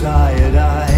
tired eyes.